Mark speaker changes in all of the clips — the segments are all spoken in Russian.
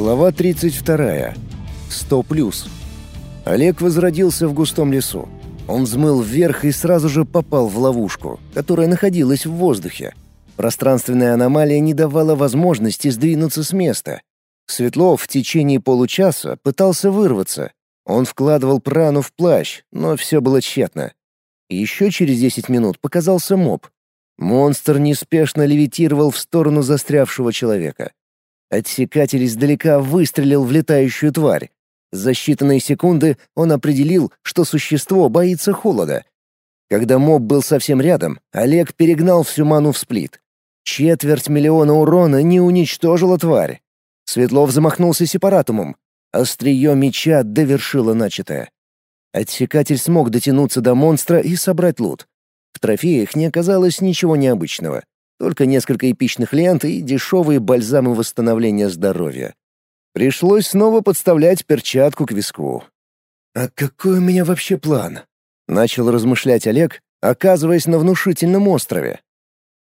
Speaker 1: Глава 32. 100 плюс. Олег возродился в густом лесу. Он взмыл вверх и сразу же попал в ловушку, которая находилась в воздухе. Пространственная аномалия не давала возможности сдвинуться с места. Светлов в течение получаса пытался вырваться. Он вкладывал прану в плащ, но все было тщетно. Еще через 10 минут показался моб. Монстр неспешно левитировал в сторону застрявшего человека. Отсекатель издалека выстрелил в летающую тварь. За считанные секунды он определил, что существо боится холода. Когда моб был совсем рядом, Олег перегнал всю ману в сплит. Четверть миллиона урона не уничтожила тварь. Светлов замахнулся сепаратумом. Острие меча довершило начатое. Отсекатель смог дотянуться до монстра и собрать лут. В трофеях не оказалось ничего необычного. Только несколько эпичных лент и дешевые бальзамы восстановления здоровья. Пришлось снова подставлять перчатку к виску. «А какой у меня вообще план?» — начал размышлять Олег, оказываясь на внушительном острове.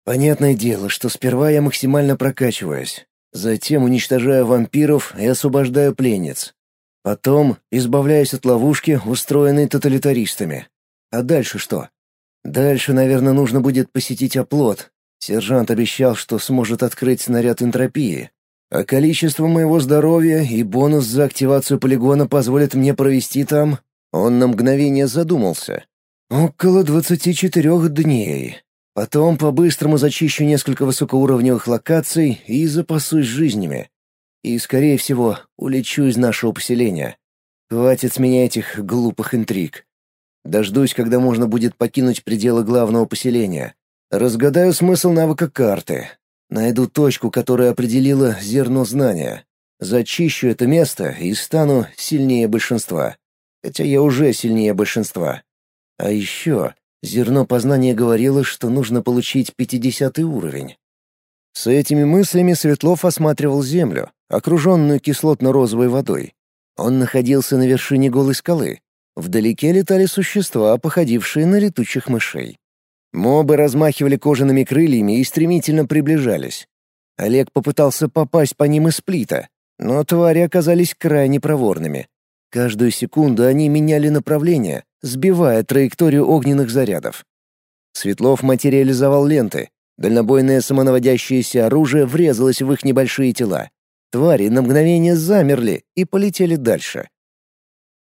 Speaker 1: «Понятное дело, что сперва я максимально прокачиваюсь, затем уничтожаю вампиров и освобождаю пленниц. Потом избавляюсь от ловушки, устроенной тоталитаристами. А дальше что? Дальше, наверное, нужно будет посетить оплот, Сержант обещал, что сможет открыть снаряд энтропии, а количество моего здоровья и бонус за активацию полигона позволят мне провести там... Он на мгновение задумался. Около двадцати четырех дней. Потом по-быстрому зачищу несколько высокоуровневых локаций и запасусь жизнями. И, скорее всего, улечу из нашего поселения. Хватит с меня этих глупых интриг. Дождусь, когда можно будет покинуть пределы главного поселения. Разгадаю смысл навыка карты. Найду точку, которая определила зерно знания. Зачищу это место и стану сильнее большинства. Хотя я уже сильнее большинства. А еще зерно познания говорило, что нужно получить пятидесятый уровень. С этими мыслями Светлов осматривал землю, окруженную кислотно-розовой водой. Он находился на вершине голой скалы. Вдалеке летали существа, походившие на летучих мышей. Мобы размахивали кожаными крыльями и стремительно приближались. Олег попытался попасть по ним из плита, но твари оказались крайне проворными. Каждую секунду они меняли направление, сбивая траекторию огненных зарядов. Светлов материализовал ленты. Дальнобойное самонаводящееся оружие врезалось в их небольшие тела. Твари на мгновение замерли и полетели дальше.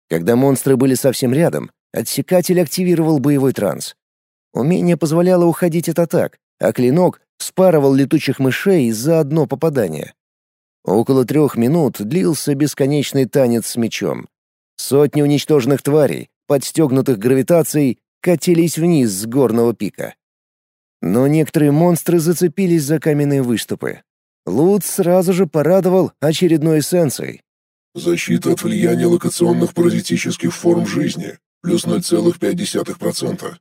Speaker 1: Когда монстры были совсем рядом, отсекатель активировал боевой транс. Умение позволяло уходить от атак, а клинок спарывал летучих мышей за одно попадание. Около трех минут длился бесконечный танец с мечом. Сотни уничтоженных тварей, подстегнутых гравитацией, катились вниз с горного пика. Но некоторые монстры зацепились за каменные выступы. Лут сразу же порадовал очередной эссенцией.
Speaker 2: «Защита от влияния локационных паразитических форм жизни, плюс 0,5%.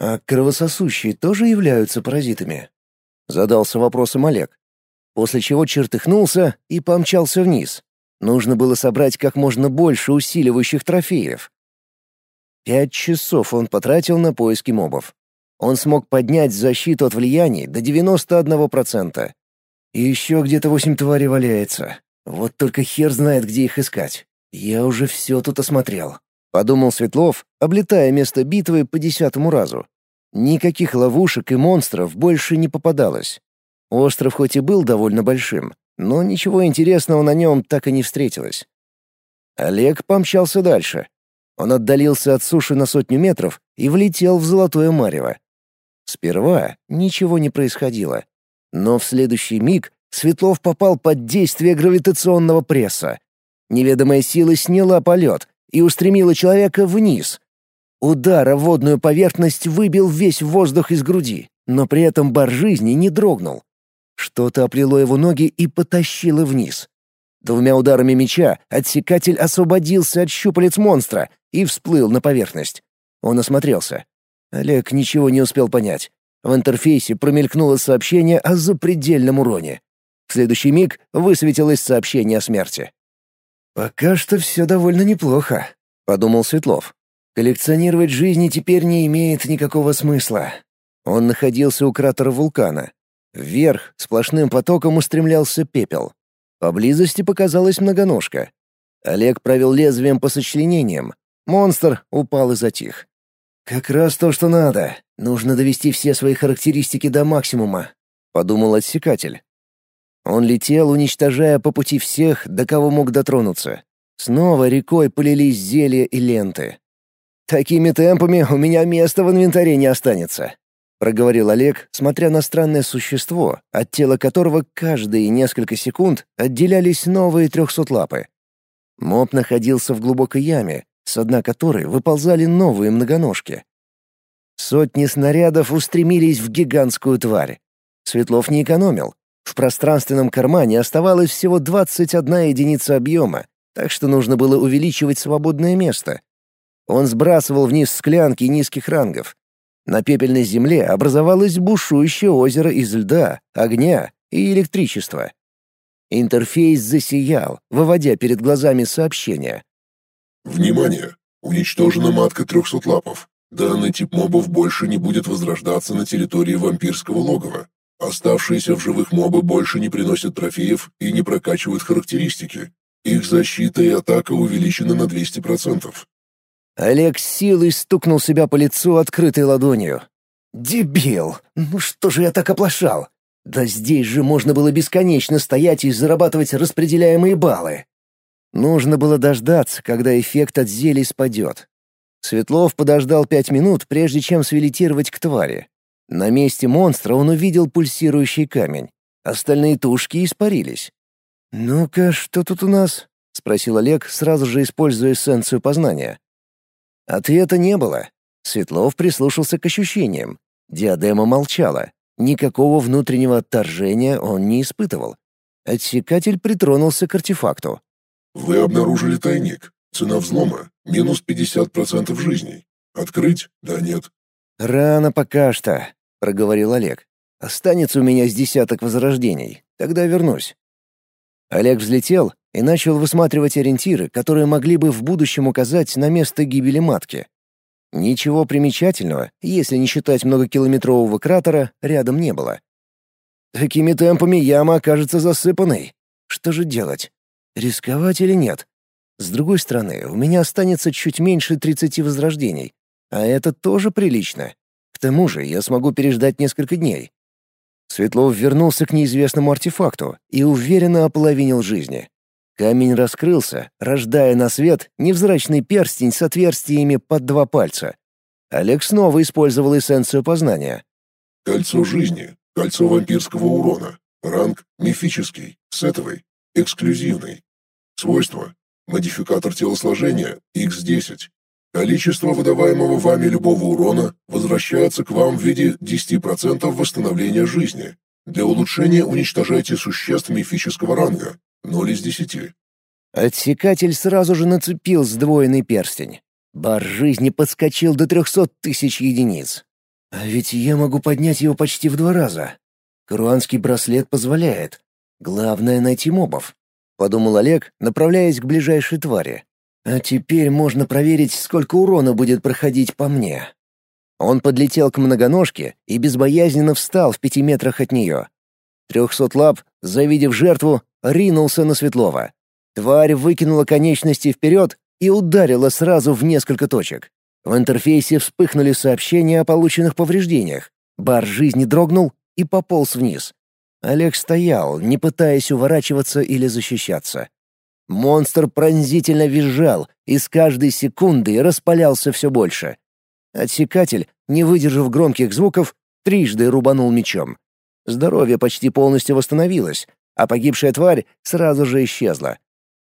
Speaker 1: «А кровососущие тоже являются паразитами?» — задался вопросом Олег. После чего чертыхнулся и помчался вниз. Нужно было собрать как можно больше усиливающих трофеев. Пять часов он потратил на поиски мобов. Он смог поднять защиту от влияний до 91%. И еще где-то восемь тварей валяется. Вот только хер знает, где их искать. Я уже все тут осмотрел. — подумал Светлов, облетая место битвы по десятому разу. Никаких ловушек и монстров больше не попадалось. Остров хоть и был довольно большим, но ничего интересного на нем так и не встретилось. Олег помчался дальше. Он отдалился от суши на сотню метров и влетел в золотое марево. Сперва ничего не происходило. Но в следующий миг Светлов попал под действие гравитационного пресса. Неведомая сила сняла полет, и устремила человека вниз. Удар о водную поверхность выбил весь воздух из груди, но при этом бар жизни не дрогнул. Что-то оплело его ноги и потащило вниз. Двумя ударами меча отсекатель освободился от щупалец монстра и всплыл на поверхность. Он осмотрелся. Олег ничего не успел понять. В интерфейсе промелькнуло сообщение о запредельном уроне. В следующий миг высветилось сообщение о смерти. «Пока что все довольно неплохо», — подумал Светлов. «Коллекционировать жизни теперь не имеет никакого смысла». Он находился у кратера вулкана. Вверх сплошным потоком устремлялся пепел. Поблизости показалась многоножка. Олег провел лезвием по сочленениям. Монстр упал и затих. «Как раз то, что надо. Нужно довести все свои характеристики до максимума», — подумал отсекатель. Он летел, уничтожая по пути всех, до кого мог дотронуться. Снова рекой полились зелья и ленты. «Такими темпами у меня места в инвентаре не останется», — проговорил Олег, смотря на странное существо, от тела которого каждые несколько секунд отделялись новые трехсотлапы. Моб находился в глубокой яме, с дна которой выползали новые многоножки. Сотни снарядов устремились в гигантскую тварь. Светлов не экономил. В пространственном кармане оставалось всего 21 единица объема, так что нужно было увеличивать свободное место. Он сбрасывал вниз склянки низких рангов. На пепельной земле образовалось бушующее озеро из льда, огня и электричества. Интерфейс засиял, выводя перед глазами сообщение.
Speaker 2: «Внимание! Уничтожена матка трехсот лапов. Данный тип мобов больше не будет возрождаться на территории вампирского логова. Оставшиеся в живых мобы больше не приносят трофеев и не прокачивают характеристики. Их защита и атака увеличены на 200%.
Speaker 1: Олег силой стукнул себя по лицу открытой ладонью. «Дебил! Ну что же я так оплошал? Да здесь же можно было бесконечно стоять и зарабатывать распределяемые баллы!» Нужно было дождаться, когда эффект от зелий спадет. Светлов подождал пять минут, прежде чем свилитировать к твари. На месте монстра он увидел пульсирующий камень. Остальные тушки испарились. «Ну-ка, что тут у нас?» — спросил Олег, сразу же используя эссенцию познания. Ответа не было. Светлов прислушался к ощущениям. Диадема молчала. Никакого внутреннего отторжения он не испытывал. Отсекатель притронулся к артефакту.
Speaker 2: «Вы обнаружили тайник. Цена взлома — минус 50% жизней. Открыть? Да нет».
Speaker 1: «Рано пока что», — проговорил Олег. «Останется у меня с десяток возрождений. Тогда вернусь». Олег взлетел и начал высматривать ориентиры, которые могли бы в будущем указать на место гибели матки. Ничего примечательного, если не считать многокилометрового кратера, рядом не было. Такими темпами яма окажется засыпанной. Что же делать? Рисковать или нет? С другой стороны, у меня останется чуть меньше 30 возрождений, а это тоже прилично. Тому же я смогу переждать несколько дней. Светлов вернулся к неизвестному артефакту и уверенно ополовинил жизни. Камень раскрылся, рождая на свет невзрачный перстень с отверстиями под два пальца. Олег снова использовал эссенцию познания.
Speaker 2: «Кольцо жизни, кольцо вампирского урона, ранг мифический, сетовый, эксклюзивный. Свойства. Модификатор телосложения X10. Количество выдаваемого вами любого урона возвращается к вам в виде 10% восстановления жизни. Для улучшения уничтожайте существ мифического ранга. 0 из 10.
Speaker 1: Отсекатель сразу же нацепил сдвоенный перстень. Бар жизни подскочил до 300 тысяч единиц. А ведь я могу поднять его почти в два раза. Каруанский браслет позволяет. Главное — найти мобов. Подумал Олег, направляясь к ближайшей твари. А теперь можно проверить, сколько урона будет проходить по мне. Он подлетел к многоножке и безбоязненно встал в пяти метрах от нее. Трехсот лап, завидев жертву, ринулся на Светлова. Тварь выкинула конечности вперед и ударила сразу в несколько точек. В интерфейсе вспыхнули сообщения о полученных повреждениях. Бар жизни дрогнул и пополз вниз. Олег стоял, не пытаясь уворачиваться или защищаться. Монстр пронзительно визжал и с каждой секундой распалялся все больше. Отсекатель, не выдержав громких звуков, трижды рубанул мечом. Здоровье почти полностью восстановилось, а погибшая тварь сразу же исчезла.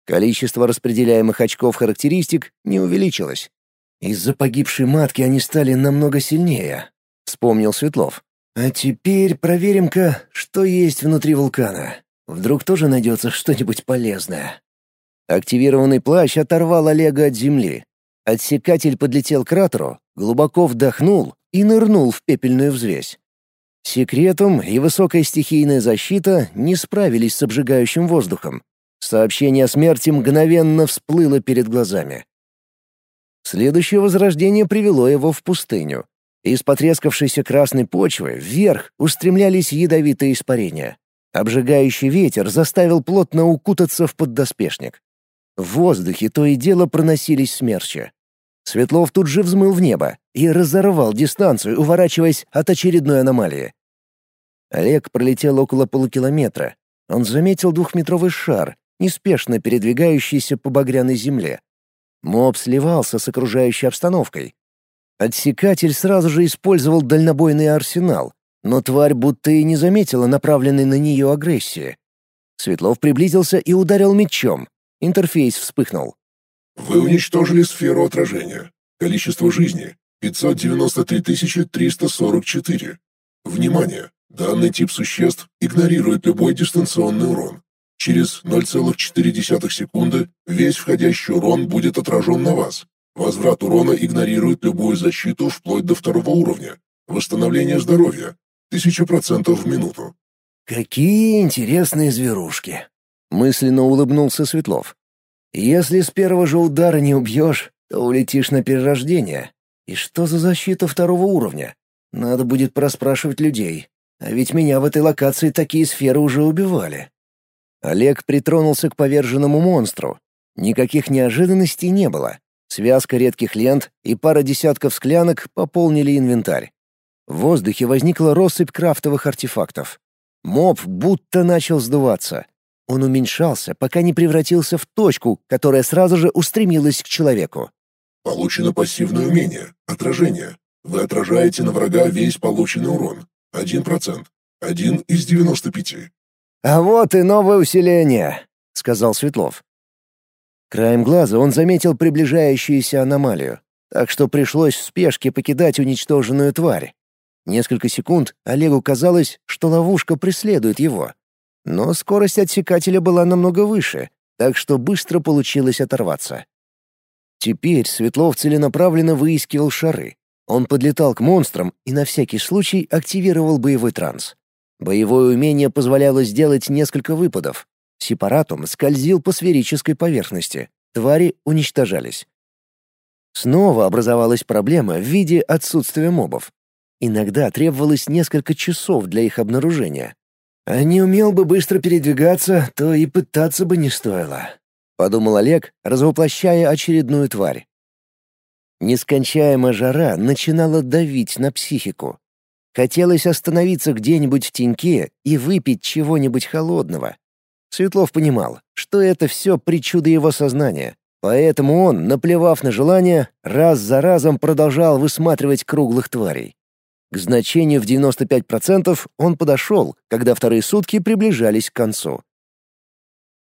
Speaker 1: Количество распределяемых очков характеристик не увеличилось. «Из-за погибшей матки они стали намного сильнее», — вспомнил Светлов. «А теперь проверим-ка, что есть внутри вулкана. Вдруг тоже найдется что-нибудь полезное». Активированный плащ оторвал Олега от земли. Отсекатель подлетел к кратеру, глубоко вдохнул и нырнул в пепельную взвесь. Секретум и высокая стихийная защита не справились с обжигающим воздухом. Сообщение о смерти мгновенно всплыло перед глазами. Следующее возрождение привело его в пустыню. Из потрескавшейся красной почвы вверх устремлялись ядовитые испарения. Обжигающий ветер заставил плотно укутаться в поддоспешник. В воздухе то и дело проносились смерчи. Светлов тут же взмыл в небо и разорвал дистанцию, уворачиваясь от очередной аномалии. Олег пролетел около полукилометра. Он заметил двухметровый шар, неспешно передвигающийся по багряной земле. Моб сливался с окружающей обстановкой. Отсекатель сразу же использовал дальнобойный арсенал, но тварь будто и не заметила направленной на нее агрессии. Светлов приблизился и ударил мечом. Интерфейс вспыхнул.
Speaker 2: Вы уничтожили сферу отражения. Количество жизни — 593 344. Внимание! Данный тип существ игнорирует любой дистанционный урон. Через 0,4 секунды весь входящий урон будет отражен на вас. Возврат урона игнорирует любую защиту вплоть до второго уровня. Восстановление здоровья. 1000% в минуту.
Speaker 1: «Какие интересные зверушки!» — мысленно улыбнулся Светлов. Если с первого же удара не убьешь, то улетишь на перерождение. И что за защита второго уровня? Надо будет проспрашивать людей. А ведь меня в этой локации такие сферы уже убивали. Олег притронулся к поверженному монстру. Никаких неожиданностей не было. Связка редких лент и пара десятков склянок пополнили инвентарь. В воздухе возникла россыпь крафтовых артефактов. Моб будто начал сдуваться. Он уменьшался, пока не превратился в точку, которая сразу же устремилась к человеку.
Speaker 2: Получено пассивное умение — отражение. Вы отражаете на врага весь полученный урон. Один процент. Один из девяносто пяти.
Speaker 1: «А вот и новое усиление», — сказал Светлов. Краем глаза он заметил приближающуюся аномалию, так что пришлось в спешке покидать уничтоженную тварь. Несколько секунд Олегу казалось, что ловушка преследует его. Но скорость отсекателя была намного выше, так что быстро получилось оторваться. Теперь Светлов целенаправленно выискивал шары. Он подлетал к монстрам и на всякий случай активировал боевой транс. Боевое умение позволяло сделать несколько выпадов. Сепаратум скользил по сферической поверхности. Твари уничтожались. Снова образовалась проблема в виде отсутствия мобов. Иногда требовалось несколько часов для их обнаружения, а не умел бы быстро передвигаться, то и пытаться бы не стоило. Подумал Олег, развоплощая очередную тварь. Нескончаемая жара начинала давить на психику. Хотелось остановиться где-нибудь в теньке и выпить чего-нибудь холодного. Светлов понимал, что это все причуды его сознания, поэтому он, наплевав на желание, раз за разом продолжал высматривать круглых тварей. К значению в 95% он подошел, когда вторые сутки приближались к концу.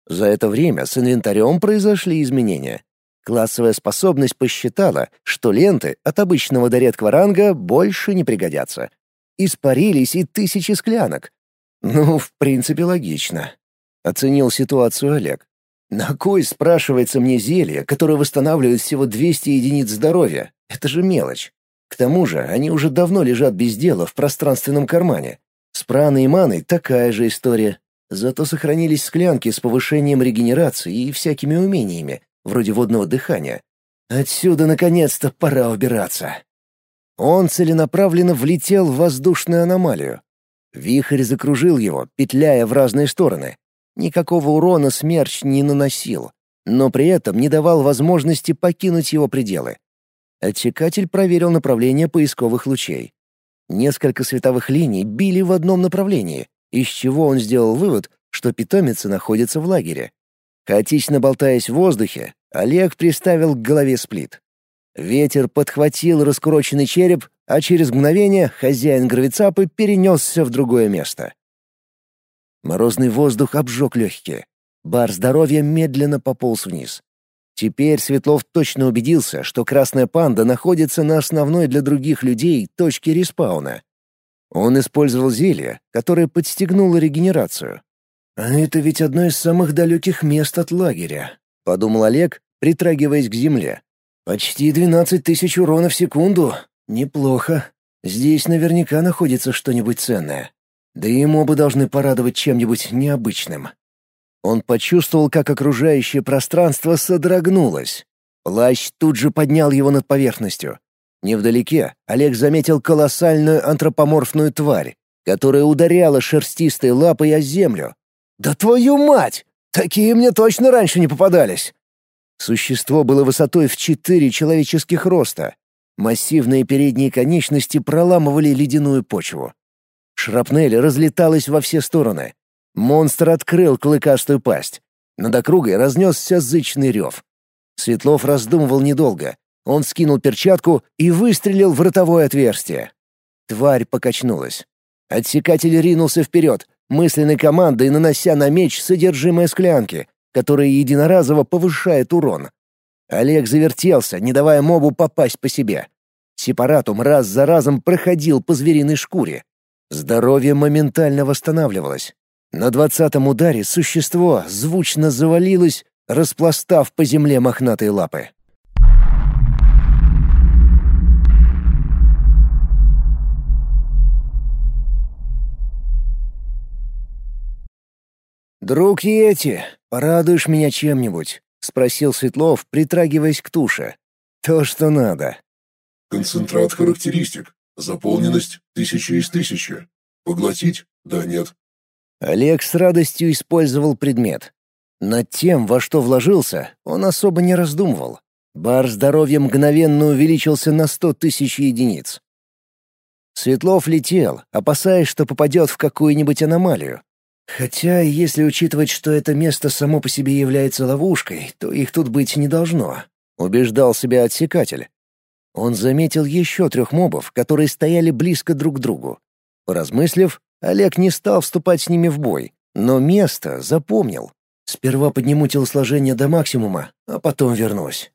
Speaker 1: За это время с инвентарем произошли изменения. Классовая способность посчитала, что ленты от обычного до редкого ранга больше не пригодятся. Испарились и тысячи склянок. Ну, в принципе, логично. Оценил ситуацию Олег. На кой, спрашивается мне зелье, которое восстанавливает всего 200 единиц здоровья? Это же мелочь. К тому же они уже давно лежат без дела в пространственном кармане. С праной и маной такая же история. Зато сохранились склянки с повышением регенерации и всякими умениями, вроде водного дыхания. Отсюда, наконец-то, пора убираться. Он целенаправленно влетел в воздушную аномалию. Вихрь закружил его, петляя в разные стороны. Никакого урона смерч не наносил, но при этом не давал возможности покинуть его пределы. Отсекатель проверил направление поисковых лучей. Несколько световых линий били в одном направлении, из чего он сделал вывод, что питомица находится в лагере. Хаотично болтаясь в воздухе, Олег приставил к голове сплит. Ветер подхватил раскуроченный череп, а через мгновение хозяин гравицапы перенесся в другое место. Морозный воздух обжег легкие. Бар здоровья медленно пополз вниз. Теперь Светлов точно убедился, что красная панда находится на основной для других людей точке респауна. Он использовал зелье, которое подстегнуло регенерацию. «А это ведь одно из самых далеких мест от лагеря», — подумал Олег, притрагиваясь к земле. «Почти двенадцать тысяч урона в секунду. Неплохо. Здесь наверняка находится что-нибудь ценное. Да и мобы должны порадовать чем-нибудь необычным». Он почувствовал, как окружающее пространство содрогнулось. Плащ тут же поднял его над поверхностью. Невдалеке Олег заметил колоссальную антропоморфную тварь. которая ударяла шерстистой лапой о землю. «Да твою мать! Такие мне точно раньше не попадались!» Существо было высотой в четыре человеческих роста. Массивные передние конечности проламывали ледяную почву. Шрапнель разлеталась во все стороны. Монстр открыл клыкастую пасть. Над округой разнесся зычный рев. Светлов раздумывал недолго. Он скинул перчатку и выстрелил в ротовое отверстие. Тварь покачнулась. Отсекатель ринулся вперед, мысленной командой нанося на меч содержимое склянки, которая единоразово повышает урон. Олег завертелся, не давая мобу попасть по себе. Сепаратум раз за разом проходил по звериной шкуре. Здоровье моментально восстанавливалось. На двадцатом ударе существо звучно завалилось, распластав по земле мохнатые лапы. «Друг Йети, порадуешь меня чем-нибудь?» — спросил Светлов, притрагиваясь к туше. «То, что надо».
Speaker 2: «Концентрат характеристик. Заполненность — тысяча из тысячи. Поглотить? Да, нет».
Speaker 1: Олег с радостью использовал предмет. Над тем, во что вложился, он особо не раздумывал. Бар здоровья мгновенно увеличился на сто тысяч единиц. Светлов летел, опасаясь, что попадет в какую-нибудь аномалию, Хотя, если учитывать, что это место само по себе является ловушкой, то их тут быть не должно, убеждал себя отсекатель. Он заметил еще трех мобов, которые стояли близко друг к другу. Поразмыслив, Олег не стал вступать с ними в бой, но место запомнил. Сперва подниму телосложение до максимума, а потом вернусь.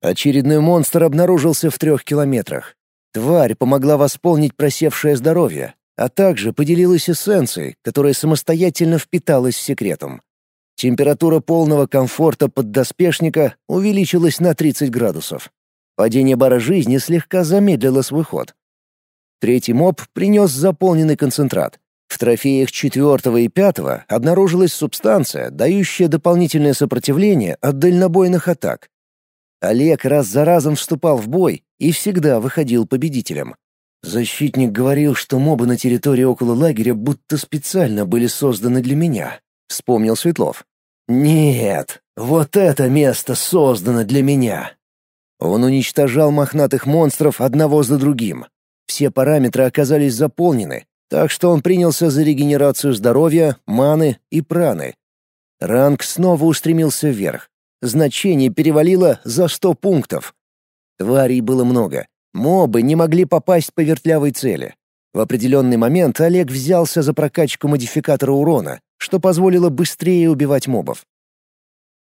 Speaker 1: Очередной монстр обнаружился в трех километрах. Тварь помогла восполнить просевшее здоровье, а также поделилась эссенцией, которая самостоятельно впиталась секретом. Температура полного комфорта поддоспешника увеличилась на 30 градусов. Падение бара жизни слегка замедлило свой ход. Третий моб принес заполненный концентрат. В трофеях четвертого и пятого обнаружилась субстанция, дающая дополнительное сопротивление от дальнобойных атак. Олег раз за разом вступал в бой и всегда выходил победителем. Защитник говорил, что мобы на территории около лагеря будто специально были созданы для меня, вспомнил Светлов. Нет, вот это место создано для меня. Он уничтожал мохнатых монстров одного за другим. Все параметры оказались заполнены, так что он принялся за регенерацию здоровья, маны и праны. Ранг снова устремился вверх. Значение перевалило за сто пунктов. Тварей было много, Мобы не могли попасть по вертлявой цели. В определенный момент Олег взялся за прокачку модификатора урона, что позволило быстрее убивать мобов.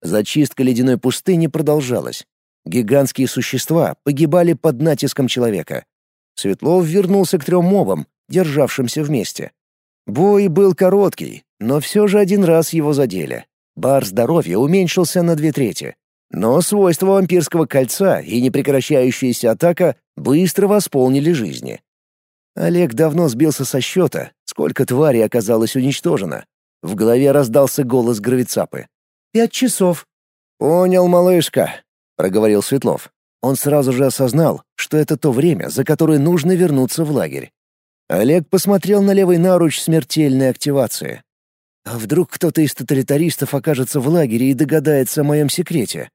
Speaker 1: Зачистка ледяной пустыни продолжалась. Гигантские существа погибали под натиском человека. Светлов вернулся к трем мобам, державшимся вместе. Бой был короткий, но все же один раз его задели. Бар здоровья уменьшился на две трети. Но свойства вампирского кольца и непрекращающаяся атака быстро восполнили жизни. Олег давно сбился со счета, сколько тварей оказалось уничтожено. В голове раздался голос Гравицапы. «Пять часов». «Понял, малышка», — проговорил Светлов. Он сразу же осознал, что это то время, за которое нужно вернуться в лагерь. Олег посмотрел на левый наруч смертельной активации. А вдруг кто-то из тоталитаристов окажется в лагере и догадается о моем секрете?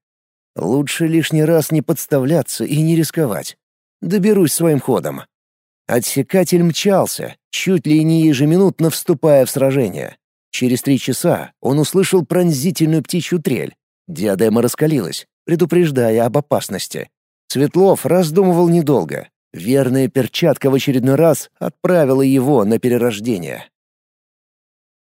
Speaker 1: Лучше лишний раз не подставляться и не рисковать. Доберусь своим ходом. Отсекатель мчался, чуть ли не ежеминутно вступая в сражение. Через три часа он услышал пронзительную птичью трель. Диадема раскалилась, предупреждая об опасности. Светлов раздумывал недолго. Верная перчатка в очередной раз отправила его на перерождение.